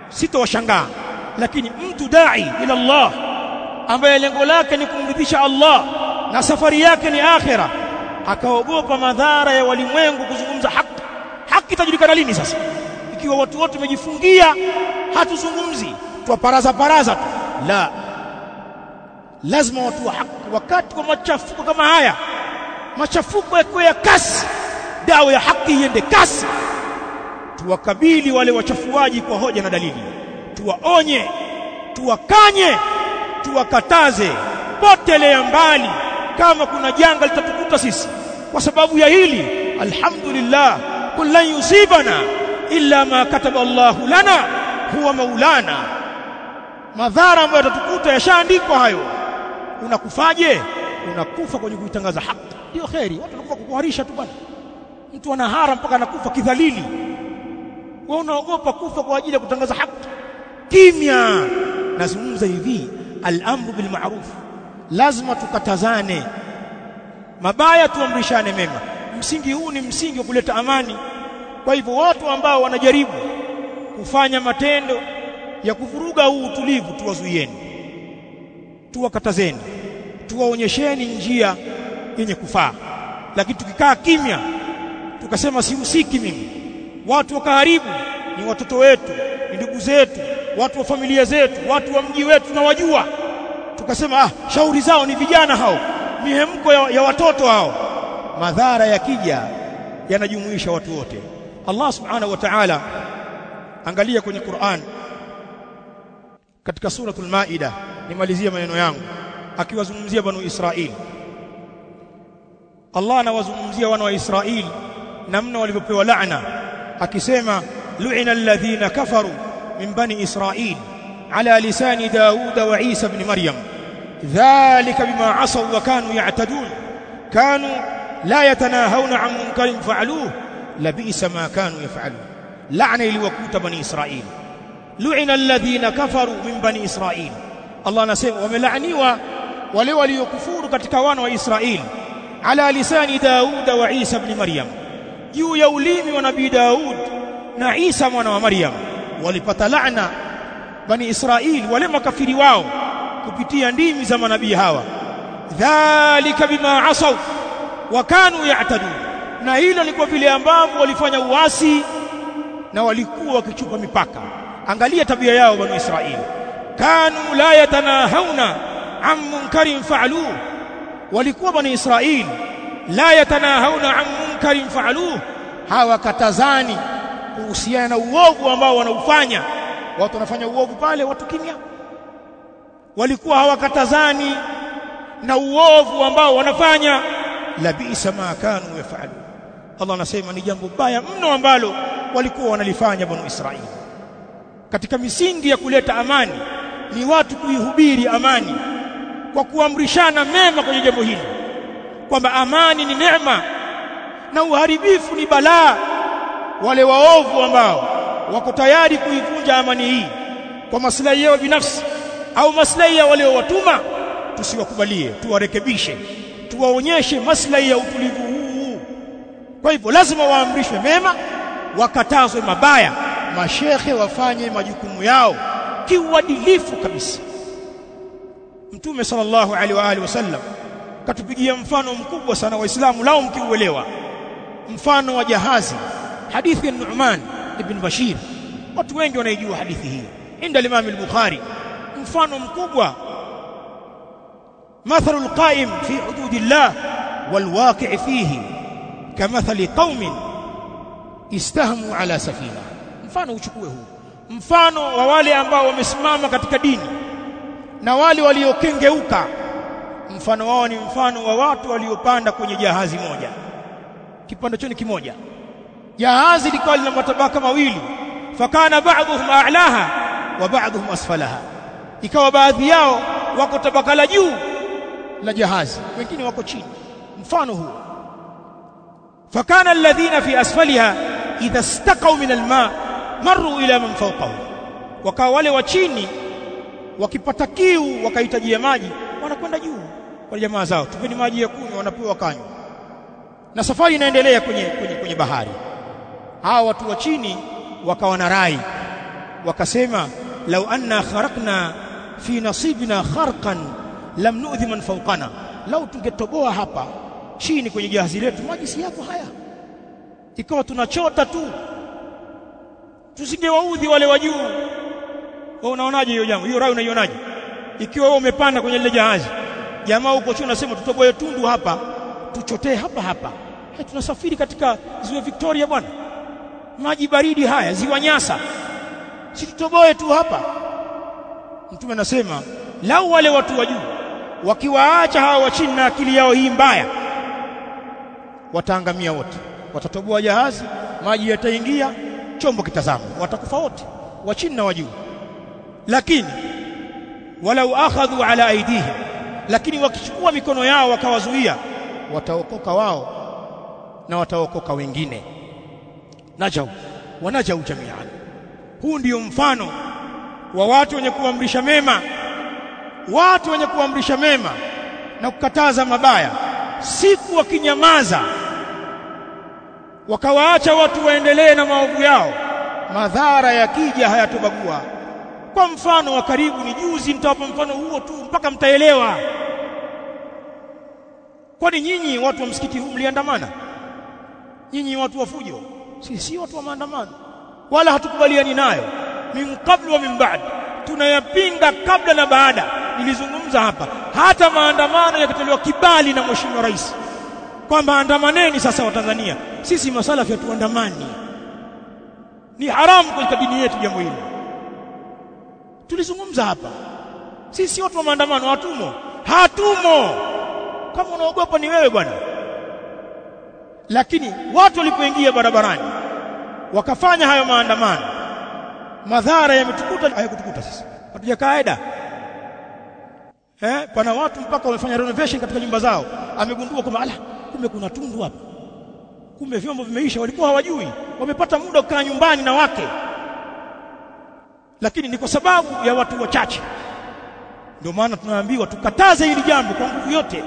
sitowashangaa. Lakini mtu dai ila Allah ambaye lengo lake ni kumridhisha Allah na safari yake ni akhira akaogopa madhara ya walimwengu kuzungumza haki. Haki itajulikana lini sasa? Ikiwa watu wote wamejifungia hatuzungumzi twaparaza paraza tu. La lazima watu wa haki wakati wa machafuko kama haya machafuko yakiwa ya kasi dawa ya haki iende kasi tuwakabili wale wachafuaji kwa hoja na dalili. Tuwaonye tuwakanye tuwakataze. Potelea mbali kama kuna janga litatukuta sisi. Kwa sababu ya hili alhamdulillah kullan yusibana illa ma kataba Allahu lana huwa maulana. Madhara ambayo yatatukuta yashaandikwa hayo. Unakufaje? Unakufa kwenye kuitangaza haki. Ndio kheri watu wanakufa kukuharisha tu bwana. Mtu anahara mpaka anakufa kidhalili wewe unaogopa kufa kwa ajili ya kutangaza haki. Kimya. Nazungumza hivi al-amru bil ma'ruf lazima tukatazane. Mabaya tuamrishane mema. Msingi huu ni msingi wa kuleta amani. Kwa hivyo watu ambao wanajaribu kufanya matendo ya kuvuruga huu utulivu tuwazuieni. Tuwakatazeni. Tuwaonyesheni njia yenye kufaa. Lakini tukikaa kimya tukasema sihusiki mimi watu wa karibu ni watoto wetu ni ndugu zetu watu wa familia zetu watu wa mji wetu tunawajua. Wajua tukasema ah shauri zao ni vijana hao mihemko ya, ya watoto hao. Madhara yakija yanajumuisha watu wote. Allah subhanahu wa ta'ala angalia kwenye Qur'an katika suratul maida nimalizie maneno yangu akiwazungumzia banu Israili Allah anawazungumzia wana wa Israili namna walivyopewa laana akisema lu'ina alladhina kafaru min bani Israil ala lisani Dauda wa Isa ibn Maryam dhalika bima asaw wa kanu ya'tadun kanu la yatanahawna 'an munkarin fa'aluhu labisa ma kanu yaf'alun la'na iliwakuta bani Israil lu'ina alladhina kafaru min bani Israil Allah anasema wamelaaniwa wale waliokufuru katika wana wa Israili ala lisani Dauda wa Isa ibn Maryam juu ya ulimi wa nabii Daud na Isa mwana wa Maryam. Walipata laana bani Israili wale makafiri wao kupitia ndimi za manabii hawa. Dhalika bima asaw wa kanu ya'tadun na hilo ni kwa vile ambavyo walifanya uasi na walikuwa wakichupa mipaka. Angalia tabia yao bani Israili kanu la yatanahawna an munkarin fa'alu walikuwa bani Israili la yatanahawna an munkarin fa'aluhu hawakatazani kuhusiana na uovu ambao wanaufanya. Watu wanafanya uovu pale watu kimya. Walikuwa hawakatazani na uovu ambao wanafanya. Labisa ma kanu yafalu Allah anasema ni jambo baya mno ambalo walikuwa wanalifanya banu Israili. Katika misingi ya kuleta amani ni watu kuihubiri amani kwa kuamrishana mema kwenye jambo hili kwamba amani ni neema na uharibifu ni balaa. Wale waovu ambao wako tayari kuivunja amani hii kwa maslahi yao binafsi au maslahi ya waliowatuma tusiwakubalie tuwarekebishe tuwaonyeshe maslahi ya utulivu huu kwa hivyo lazima waamrishwe mema wakatazwe mabaya mashehe wafanye majukumu yao kiuadilifu kabisa. Mtume sallallahu alaihi wa alihi wasallam katupigia mfano mkubwa sana waislamu lao mkiuelewa mfano wa jahazi hadithi ya Nu'man ibn Bashir watu wengi wanaijua hadithi hii inda al-Imam al-Bukhari mfano mkubwa مثل القائم في حدود الله والواقع فيه كمثل قوم استهموا على سفينه mfano uchukue huu mfano wa wale ambao wamesimama katika dini na wale waliokengeuka mfano wao ni mfano wa watu waliopanda kwenye jahazi moja kipando choni kimoja. Jahazi likawa lina matabaka mawili. Fakana ba'dhum a'laha wa ba'dhum asfalaha. Ikawa baadhi yao wako tabaka la juu la jahazi wengine wako chini. Mfano huo fakana alladhina fi asfaliha idha istaqaw min alma marru ila man fawqahu. Wakawa wale wa chini wakipata kiu wakahitajia maji wanakwenda juu. Kwa jamaa zao tupeni maji ya kunywa wanapewa kanywa na safari inaendelea kwenye, kwenye, kwenye bahari. Hawa watu wa chini wakawa na rai. Wakasema lau anna kharaqna fi nasibina kharqan lam nu'dhi man fawqana. Lau tungetoboa hapa chini kwenye jahazi letu maji si yako haya. Ikawa tunachota tu. Tusingewaudhi wale wa juu. Wewe unaonaje hiyo jambo? Hiyo rai unaionaje? Ikiwa wewe umepanda kwenye lile jahazi. Jamaa huko chini unasema tutoboe tundu hapa tuchotee hapa hapa hey, tunasafiri katika ziwa Victoria bwana. Maji baridi haya ziwa Nyasa. Si tutoboe tu hapa. Mtume anasema lau wale watu wa juu wakiwaacha hawa wa chini na akili yao hii mbaya wataangamia wote. Watatoboa jahazi maji yataingia chombo kitazama. Watakufa wote wa chini na wa juu. Lakini walau akhadhu ala aidihim lakini wakichukua mikono yao wakawazuia wataokoka wao na wataokoka wengine. Najau wanajau jamian huu ndiyo mfano wa watu wenye kuamrisha mema. Watu wenye kuamrisha mema na kukataza mabaya. Siku wakinyamaza wakawaacha watu waendelee na maovu yao madhara yakija hayatobagua. Kwa mfano wa karibu ni juzi mtawapa mfano huo tu mpaka mtaelewa. Kwani nyinyi watu wa msikiti huu mliandamana nyinyi watu wa fujo. Si si watu wa maandamano. Wala hatukubaliani nayo. Min qablu wa min ba'd. Tunayapinga kabla na baada. Nilizungumza hapa. Hata maandamano yakatolewa kibali na mheshimiwa rais. Kwamba andamaneni sasa wa Tanzania. Sisi masalafi hatuandamani ni haramu katika dini yetu jambo hilo tulizungumza hapa. Sisi watu wa maandamano. Hatumo. Hatumo. Kama unaogopa ni wewe bwana lakini watu walipoingia barabarani wakafanya hayo maandamano. Madhara yametukuta hayakutukuta sisi. Hatuja kaida eh pana watu mpaka wamefanya renovation katika nyumba zao. Amegundua kwamba ala kumbe kuna tundu hapa. Kumbe vyombo vimeisha walikuwa hawajui. Wamepata muda kukaa nyumbani na wake. Lakini ni kwa sababu ya watu wachache. Ndio maana tunaambiwa tukataze hili jambo kwa nguvu yote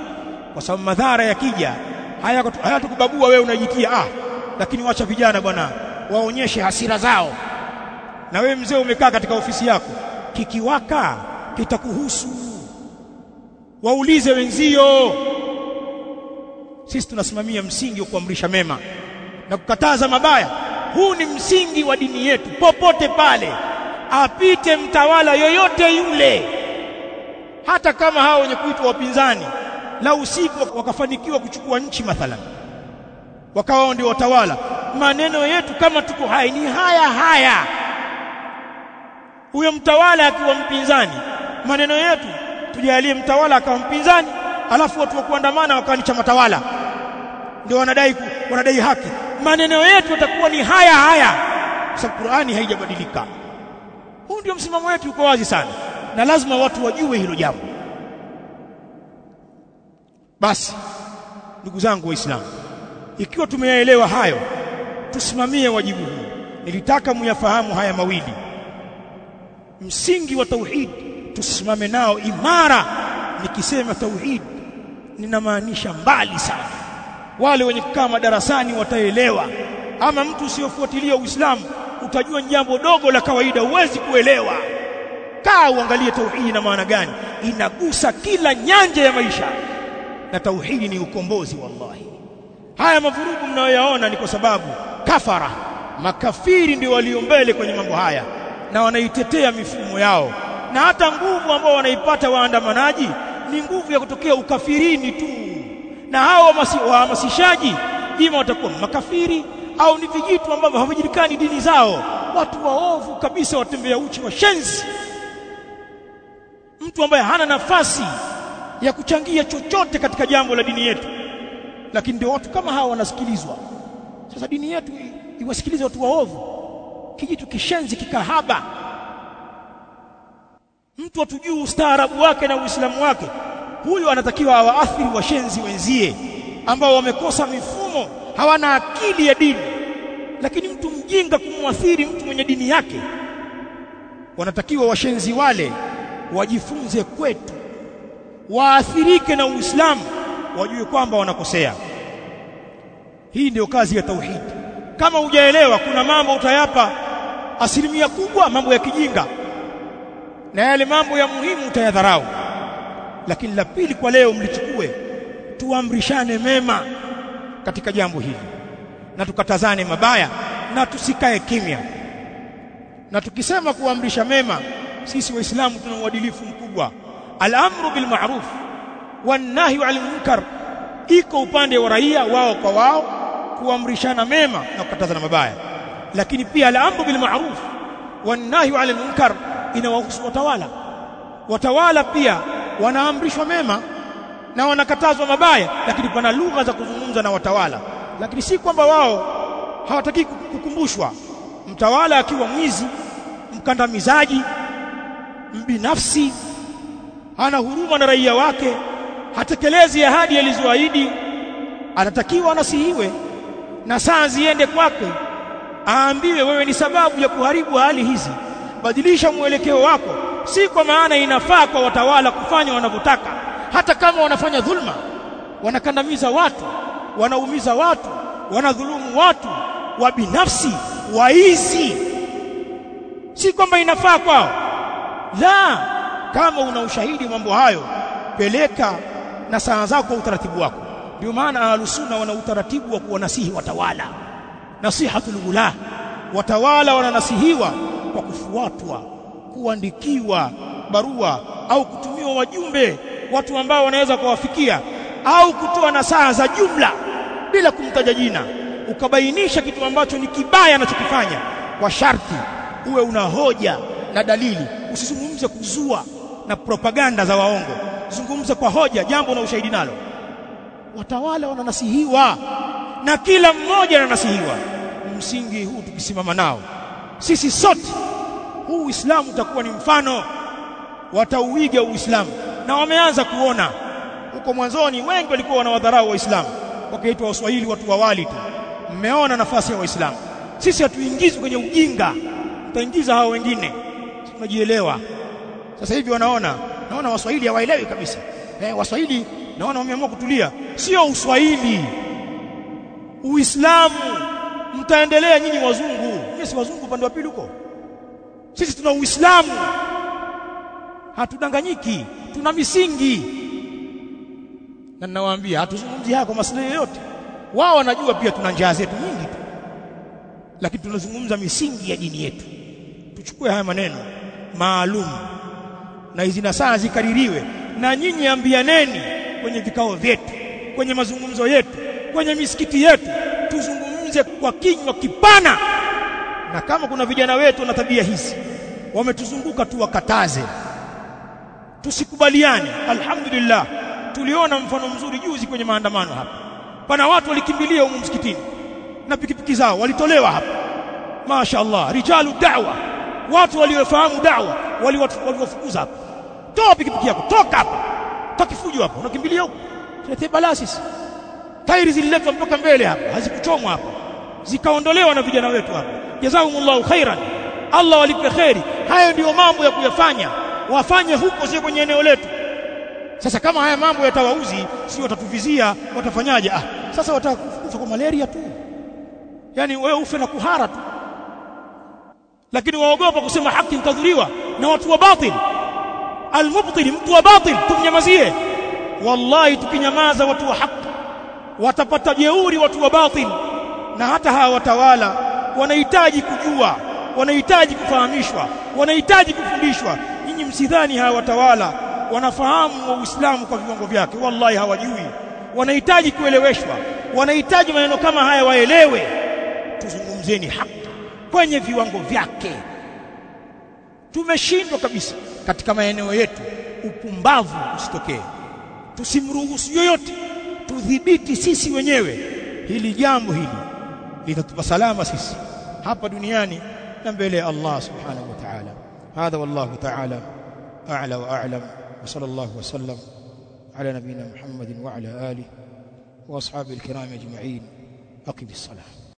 kwa sababu madhara yakija hayatukubabua wewe unajitia ah lakini wacha vijana bwana waonyeshe hasira zao. Na wewe mzee umekaa katika ofisi yako kikiwaka kitakuhusu. Waulize wenzio. Sisi tunasimamia msingi wa kuamrisha mema na kukataza mabaya. Huu ni msingi wa dini yetu popote pale apite mtawala yoyote yule. Hata kama hao wenye kuitwa wapinzani la usiku wakafanikiwa kuchukua nchi mathalan. Wakawa ndio watawala. Maneno yetu kama tuko hai ni haya haya. Huyo mtawala akiwa mpinzani maneno yetu tujalie mtawala akawa mpinzani alafu watu wa kuandamana wakawa ni chama tawala ndio wanadai wanadai haki. Maneno yetu yatakuwa ni haya haya. Sababu Qur'ani haijabadilika. Huu ndio msimamo wetu uko wazi sana. Na lazima watu wajue hilo jambo basi ndugu zangu waislamu ikiwa tumeyaelewa hayo tusimamie wajibu huu. Nilitaka muyafahamu haya mawili. Msingi wa tauhid tusimame nao imara. Nikisema tauhid ninamaanisha mbali sana. Wale wenye kukaa madarasani wataelewa. Ama mtu usiofuatilia uislamu utajua jambo dogo la kawaida huwezi kuelewa. Kaa uangalie tauhidi na maana gani. Inagusa kila nyanja ya maisha na tauhidi ni ukombozi wallahi. Haya mavurugu mnayoyaona ni kwa sababu kafara. Makafiri ndio walio mbele kwenye mambo haya na wanaitetea mifumo yao. Na hata nguvu ambao wanaipata waandamanaji ni nguvu ya kutokea ukafirini tu. Na hao wahamasishaji ima watakuwa makafiri au ni vijitu ambavyo havijulikani dini zao. Watu waovu kabisa watembea uchi washenzi mtu ambaye hana nafasi ya kuchangia chochote katika jambo la dini yetu. Lakini ndio watu kama hawa wanasikilizwa. Sasa dini yetu iwasikilize watu waovu. Kijitu kishenzi kikahaba. Mtu atujuu ustaarabu wake na uislamu wake. Huyo anatakiwa awaathiri washenzi wenzie ambao wamekosa mifumo hawana akili ya dini. Lakini mtu mjinga kumwathiri mtu mwenye dini yake wanatakiwa washenzi wale wajifunze kwetu waathirike na Uislamu wajue kwamba wanakosea. Hii ndiyo kazi ya tauhid. Kama hujaelewa kuna mambo utayapa asilimia kubwa mambo ya kijinga na yale mambo ya muhimu utayadharau. Lakini la pili kwa leo mlichukue tuamrishane mema katika jambo hili na tukatazane mabaya na tusikae kimya. Na tukisema kuamrisha mema sisi waislamu tuna uadilifu mkubwa al-amru bil ma'ruf wan nahyu 'anil munkar iko upande wa raia wao kwa wao kuamrishana mema na kukatazana mabaya. Lakini pia al-amru bil ma'ruf wan nahyu 'anil munkar inawahusu watawala. Watawala pia wanaamrishwa mema na wanakatazwa mabaya lakini pana lugha za kuzungumza na watawala. Lakini si kwamba wao hawataki kukumbushwa. Mtawala akiwa mwizi mkandamizaji mbinafsi hana huruma na raia wake. Hatekelezi ahadi alizoahidi. Anatakiwa anasihiwe na saa ziende kwake. Aambiwe wewe ni sababu ya kuharibu hali hizi. Badilisha mwelekeo wako. Si kwa maana inafaa kwa watawala kufanya wanavyotaka. Hata kama wanafanya dhulma wanakandamiza watu wanaumiza watu wanadhulumu watu wa binafsi waizi si kwamba inafaa kwao. La kama una ushahidi mambo hayo peleka na saa zako kwa utaratibu wako. Ndio maana ahlusunna wana utaratibu wa kuwanasihi watawala. Nasihatul ulah watawala wananasihiwa kwa kufuatwa kuandikiwa barua au kutumiwa wajumbe watu ambao wanaweza kuwafikia au kutoa nasaha za jumla bila kumtaja jina. Ukabainisha kitu ambacho ni kibaya anachokifanya. Kwa sharti uwe una hoja na dalili. Usizungumze kuzua na propaganda za waongo. Zungumza kwa hoja jambo na ushahidi nalo. Watawala wananasihiwa. Na kila mmoja ananasihiwa. Msingi huu tukisimama nao sisi sote huu Uislamu utakuwa ni mfano. Watauiga Uislamu. Na wameanza kuona. Huko mwanzoni wengi walikuwa wanawadharau waislamu. Wakaitwa waswahili watu wawali tu. Mmeona nafasi ya waislamu. Sisi hatuingizwi kwenye ujinga. Tutaingiza hao wengine. Tunajielewa sasa hivi wanaona naona waswahili hawaelewi kabisa. Eh, waswahili naona wameamua kutulia. Sio uswahili. Uislamu mtaendelea nyinyi wazungu. Nyinyi si wazungu upande wa pili huko. Sisi tuna uislamu. Hatudanganyiki tuna misingi. Na ninawaambia hatuzungumzi haya kwa maslahi yoyote. Wao wanajua pia tuna njaa zetu nyingi tu. Lakini tunazungumza misingi ya dini yetu. Tuchukue haya maneno maalum na hizi nasaha zikaririwe. Na nyinyi ambianeni kwenye vikao vyetu kwenye mazungumzo yetu kwenye misikiti yetu tuzungumze kwa kinywa kipana. Na kama kuna vijana wetu na tabia hizi wametuzunguka tuwakataze. Tusikubaliane. Alhamdulillah tuliona mfano mzuri juzi kwenye maandamano hapa. Pana watu walikimbilia huko msikitini na pikipiki zao walitolewa hapa. Mashaallah rijalu da'wa watu waliofahamu da'wa waliwafukuza hapa toa pikipiki yako toka hapa takifujo hapa unakimbilia huko. Tuletee balaa sisi tairi zililetwa mpaka mbele hapa hazikuchomwa hapa zikaondolewa na vijana wetu hapa jazakumullahu khairan. Allah walipe kheri. hayo ndiyo mambo ya kuyafanya. Wafanye huko sio kwenye eneo letu. Sasa kama haya mambo yatawauzi si watatuvizia watafanyaje? Ah sasa watakufa kwa malaria tu. Yani wewe ufe na kuhara tu lakini waogopa kusema haki mtadhuriwa na watu wa batil. Almubtil mtu wa batil tumnyamazie. Wallahi tukinyamaza watu wa haki watapata jeuri watu wa batil. Na hata hawa watawala wanahitaji kujua wanahitaji kufahamishwa wanahitaji kufundishwa. Nyinyi msidhani hawa watawala wanafahamu wa Uislamu kwa viwango vyake. Wallahi hawajui. Wanahitaji kueleweshwa. Wanahitaji maneno kama haya waelewe. Tuzungumzeni haki kwenye viwango vyake. Tumeshindwa kabisa katika maeneo yetu upumbavu usitokee. Tusimruhusu yoyote tudhibiti sisi wenyewe. Hili jambo hili litatupa salama sisi hapa duniani na mbele ya Allah subhanahu wa ta'ala. Hadha wallahu ta'ala a'la wa a'lam. Wa sallallahu wa sallam ala nabiyyina Muhammadin wa ala alihi wa ashabihi alkiram ajma'in. Aqim as-salah